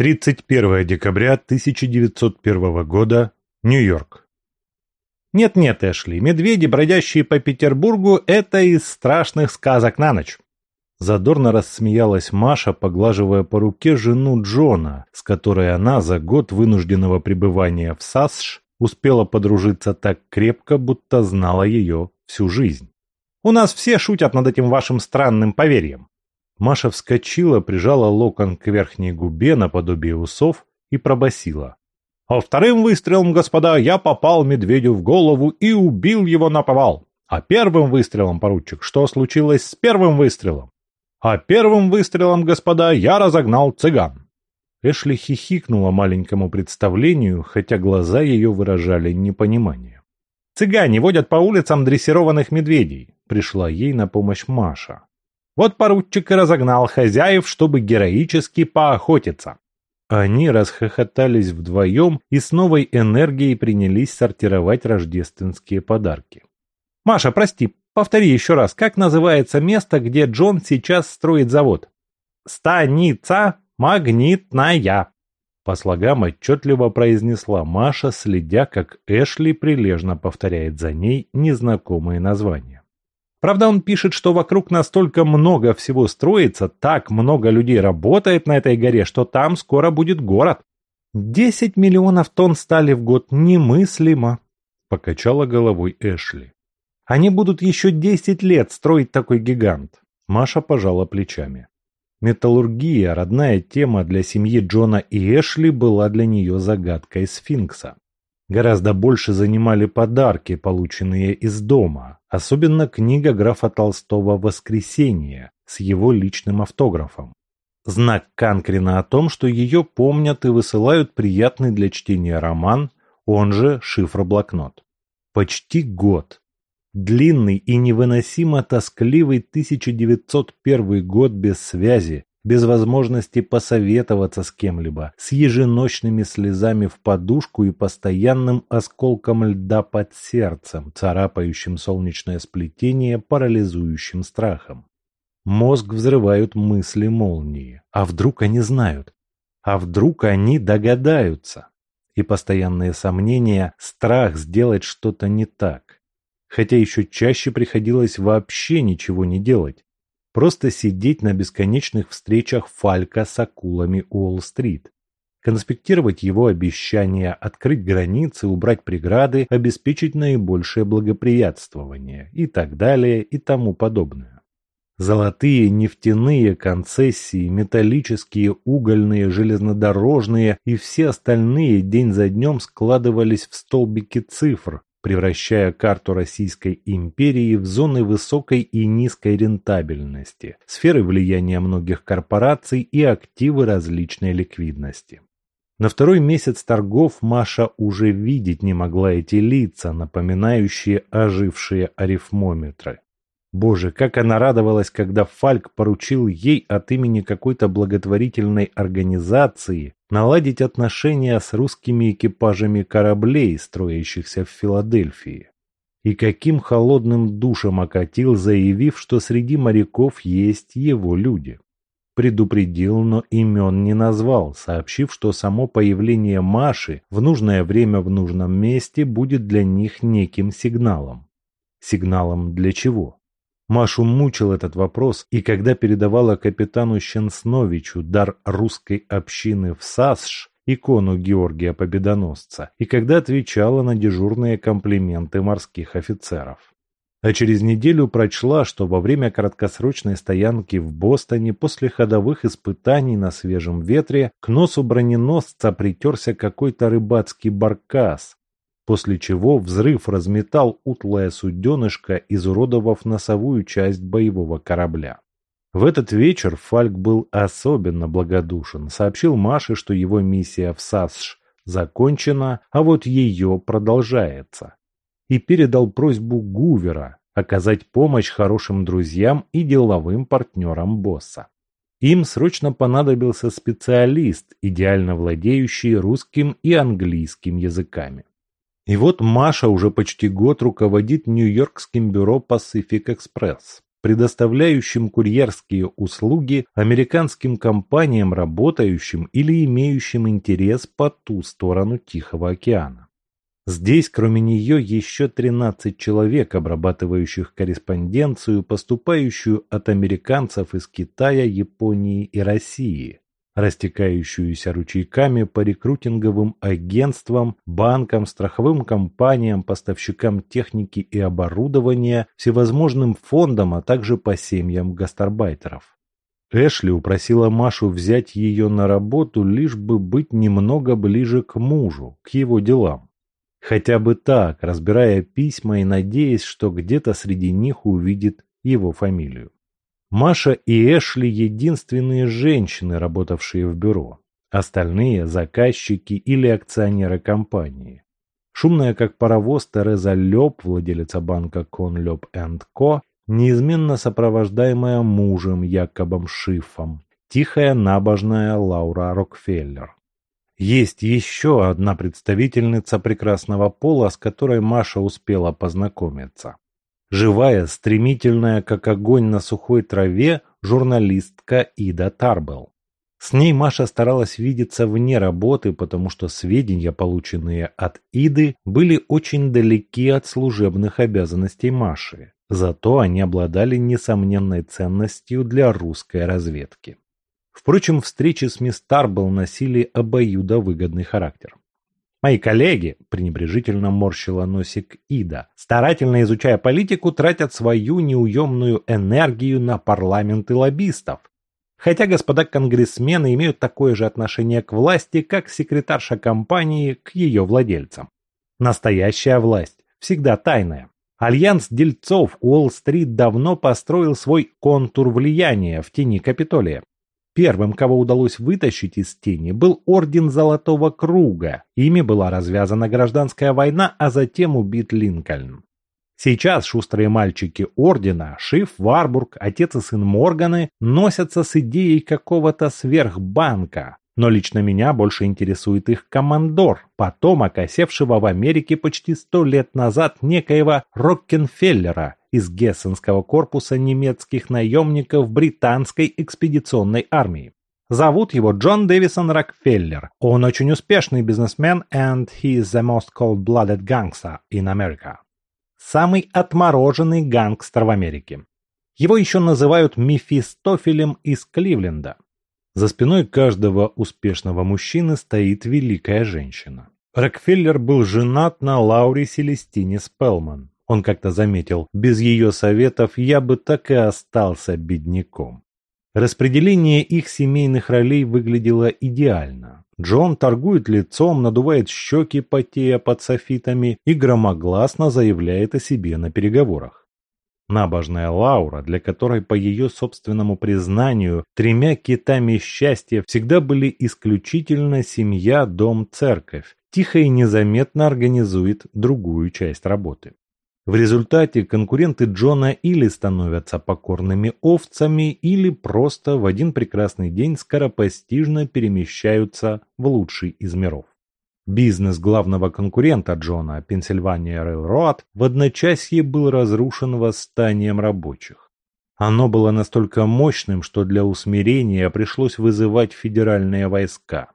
31 декабря 1901 года. Нью-Йорк. Нет-нет, Эшли, медведи, бродящие по Петербургу, это из страшных сказок на ночь. Задорно рассмеялась Маша, поглаживая по руке жену Джона, с которой она за год вынужденного пребывания в САСШ успела подружиться так крепко, будто знала ее всю жизнь. «У нас все шутят над этим вашим странным поверьем». Маша вскочила, прижала локон к верхней губе наподобие усов и пробасила. «А вторым выстрелом, господа, я попал медведю в голову и убил его на повал. А первым выстрелом, поручик, что случилось с первым выстрелом? А первым выстрелом, господа, я разогнал цыган. Эшли хихикнула маленькому представлению, хотя глаза ее выражали непонимание. «Цыгане водят по улицам дрессированных медведей», — пришла ей на помощь Маша. «Вот поручик и разогнал хозяев, чтобы героически поохотиться». Они расхохотались вдвоем и с новой энергией принялись сортировать рождественские подарки. «Маша, прости, Повтори еще раз, как называется место, где Джон сейчас строит завод? Станица магнитная. По слогам отчетливо произнесла Маша, следя, как Эшли прилежно повторяет за ней незнакомые названия. Правда, он пишет, что вокруг настолько много всего строится, так много людей работает на этой горе, что там скоро будет город. Десять миллионов тонн стали в год немыслимо, покачала головой Эшли. Они будут еще десять лет строить такой гигант. Маша пожала плечами. Металлургия, родная тема для семьи Джона и Эшли, была для нее загадкой сфинкса. Гораздо больше занимали подарки, полученные из дома, особенно книга графа Толстого «Воскресенье» с его личным автографом. Знак Канкрина о том, что ее помнят и высылают приятный для чтения роман, он же шифр-блокнот. Почти год Длинный и невыносимо тоскливый 1901 год без связи, без возможности посоветоваться с кем-либо, с еженочными слезами в подушку и постоянным осколком льда под сердцем, царапающим солнечное сплетение парализующим страхом. Мозг взрывают мысли молнии. А вдруг они знают? А вдруг они догадаются? И постоянные сомнения, страх сделать что-то не так хотя еще чаще приходилось вообще ничего не делать. Просто сидеть на бесконечных встречах Фалька с акулами Уолл-стрит. Конспектировать его обещания, открыть границы, убрать преграды, обеспечить наибольшее благоприятствование и так далее и тому подобное. Золотые нефтяные концессии, металлические, угольные, железнодорожные и все остальные день за днем складывались в столбики цифр, превращая карту Российской империи в зоны высокой и низкой рентабельности, сферы влияния многих корпораций и активы различной ликвидности. На второй месяц торгов Маша уже видеть не могла эти лица, напоминающие ожившие арифмометры. Боже, как она радовалась, когда Фальк поручил ей от имени какой-то благотворительной организации наладить отношения с русскими экипажами кораблей, строящихся в Филадельфии. И каким холодным душем окатил, заявив, что среди моряков есть его люди. Предупредил, но имен не назвал, сообщив, что само появление Маши в нужное время в нужном месте будет для них неким сигналом. Сигналом для чего? Машу мучил этот вопрос, и когда передавала капитану Щенсновичу дар русской общины в САСШ, икону Георгия Победоносца, и когда отвечала на дежурные комплименты морских офицеров. А через неделю прочла, что во время краткосрочной стоянки в Бостоне после ходовых испытаний на свежем ветре к носу броненосца притерся какой-то рыбацкий баркас, после чего взрыв разметал утлое суденышко, изуродовав носовую часть боевого корабля. В этот вечер Фальк был особенно благодушен, сообщил Маше, что его миссия в САСШ закончена, а вот ее продолжается. И передал просьбу Гувера оказать помощь хорошим друзьям и деловым партнерам босса. Им срочно понадобился специалист, идеально владеющий русским и английским языками. И вот Маша уже почти год руководит Нью-Йоркским бюро Pacific Express. предоставляющим курьерские услуги американским компаниям, работающим или имеющим интерес по ту сторону Тихого океана. Здесь, кроме нее, еще 13 человек, обрабатывающих корреспонденцию, поступающую от американцев из Китая, Японии и России, растекающуюся ручейками по рекрутинговым агентствам, банкам, страховым компаниям, поставщикам техники и оборудования, всевозможным фондам, а также по семьям гастарбайтеров. Эшли упросила Машу взять ее на работу, лишь бы быть немного ближе к мужу, к его делам. Хотя бы так, разбирая письма и надеясь, что где-то среди них увидит его фамилию. Маша и Эшли – единственные женщины, работавшие в бюро. Остальные – заказчики или акционеры компании. Шумная как паровоз Тереза Лёб, владелица банка Конлёб энд Ко, неизменно сопровождаемая мужем Якобом Шифом, тихая набожная Лаура Рокфеллер. Есть еще одна представительница прекрасного пола, с которой Маша успела познакомиться. Живая, стремительная, как огонь на сухой траве, журналистка Ида Тарбелл. С ней Маша старалась видеться вне работы, потому что сведения, полученные от Иды, были очень далеки от служебных обязанностей Маши. Зато они обладали несомненной ценностью для русской разведки. Впрочем, встречи с мисс Тарбелл носили обоюдовыгодный характер. Мои коллеги, пренебрежительно морщила носик Ида, старательно изучая политику, тратят свою неуемную энергию на парламент и лоббистов. Хотя господа конгрессмены имеют такое же отношение к власти, как секретарша компании к ее владельцам. Настоящая власть всегда тайная. Альянс дельцов Уолл-стрит давно построил свой контур влияния в тени Капитолия. Первым, кого удалось вытащить из тени, был Орден Золотого Круга. Ими была развязана гражданская война, а затем убит Линкольн. Сейчас шустрые мальчики Ордена, Шиф, Варбург, отец и сын Морганы, носятся с идеей какого-то сверхбанка. Но лично меня больше интересует их командор, потомок осевшего в Америке почти сто лет назад некоего Роккенфеллера, из Гессенского корпуса немецких наемников британской экспедиционной армии. Зовут его Джон Дэвисон Рокфеллер. Он очень успешный бизнесмен and he is the most cold-blooded gangster in America. Самый отмороженный гангстер в Америке. Его еще называют Мефистофелем из Кливленда. За спиной каждого успешного мужчины стоит великая женщина. Рокфеллер был женат на Лауре Селестине Спелман. Он как-то заметил, без ее советов я бы так и остался бедняком. Распределение их семейных ролей выглядело идеально. Джон торгует лицом, надувает щеки, потея под софитами, и громогласно заявляет о себе на переговорах. Набожная Лаура, для которой, по ее собственному признанию, тремя китами счастья всегда были исключительно семья, дом, церковь, тихо и незаметно организует другую часть работы. В результате конкуренты Джона или становятся покорными овцами, или просто в один прекрасный день скоропостижно перемещаются в лучший из миров. Бизнес главного конкурента Джона, Pennsylvania Railroad, в одночасье был разрушен восстанием рабочих. Оно было настолько мощным, что для усмирения пришлось вызывать федеральные войска.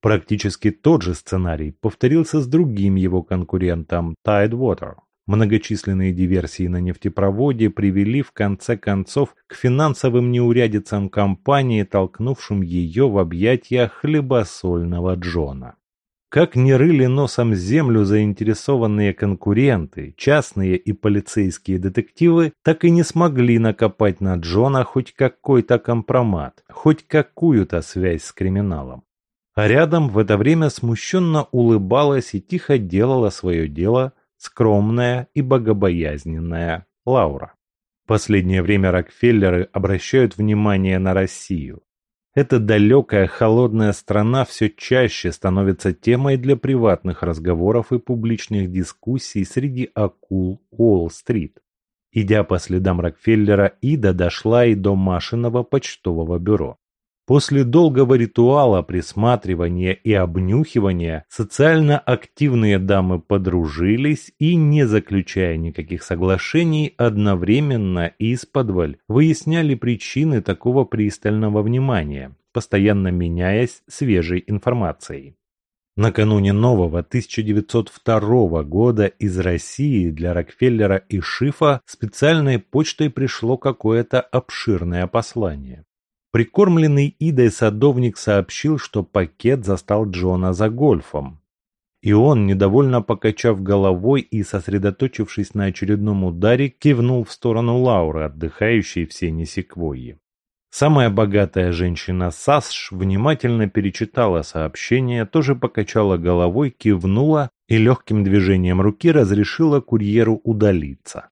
Практически тот же сценарий повторился с другим его конкурентом Tidewater. Многочисленные диверсии на нефтепроводе привели в конце концов к финансовым неурядицам компании, толкнувшим ее в объятия хлебосольного Джона. Как не рыли носом землю заинтересованные конкуренты, частные и полицейские детективы, так и не смогли накопать на Джона хоть какой-то компромат, хоть какую-то связь с криминалом. А рядом в это время смущенно улыбалась и тихо делала свое дело – скромная и богобоязненная Лаура. Последнее время Рокфеллеры обращают внимание на Россию. Эта далекая холодная страна все чаще становится темой для приватных разговоров и публичных дискуссий среди акул Уолл-стрит. Идя по следам Рокфеллера, Ида дошла и до Машиного почтового бюро. После долгого ритуала присматривания и обнюхивания социально активные дамы подружились и, не заключая никаких соглашений, одновременно и из-под выясняли причины такого пристального внимания, постоянно меняясь свежей информацией. Накануне нового 1902 года из России для Рокфеллера и Шифа специальной почтой пришло какое-то обширное послание. Прикормленный Идой садовник сообщил, что пакет застал Джона за гольфом. И он, недовольно покачав головой и сосредоточившись на очередном ударе, кивнул в сторону Лауры, отдыхающей в сене секвойи. Самая богатая женщина Сасш внимательно перечитала сообщение, тоже покачала головой, кивнула и легким движением руки разрешила курьеру удалиться.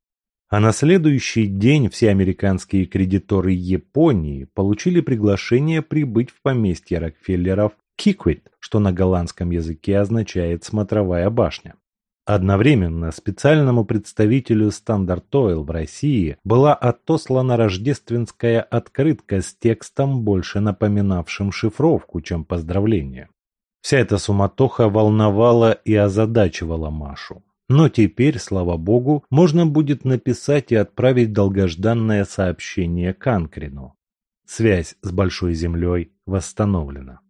А на следующий день все американские кредиторы Японии получили приглашение прибыть в поместье Рокфеллеров Киквит, что на голландском языке означает «смотровая башня». Одновременно специальному представителю Standard Oil в России была отослана рождественская открытка с текстом, больше напоминавшим шифровку, чем поздравление. Вся эта суматоха волновала и озадачивала Машу. Но теперь, слава богу, можно будет написать и отправить долгожданное сообщение Канкрину. Связь с Большой Землей восстановлена.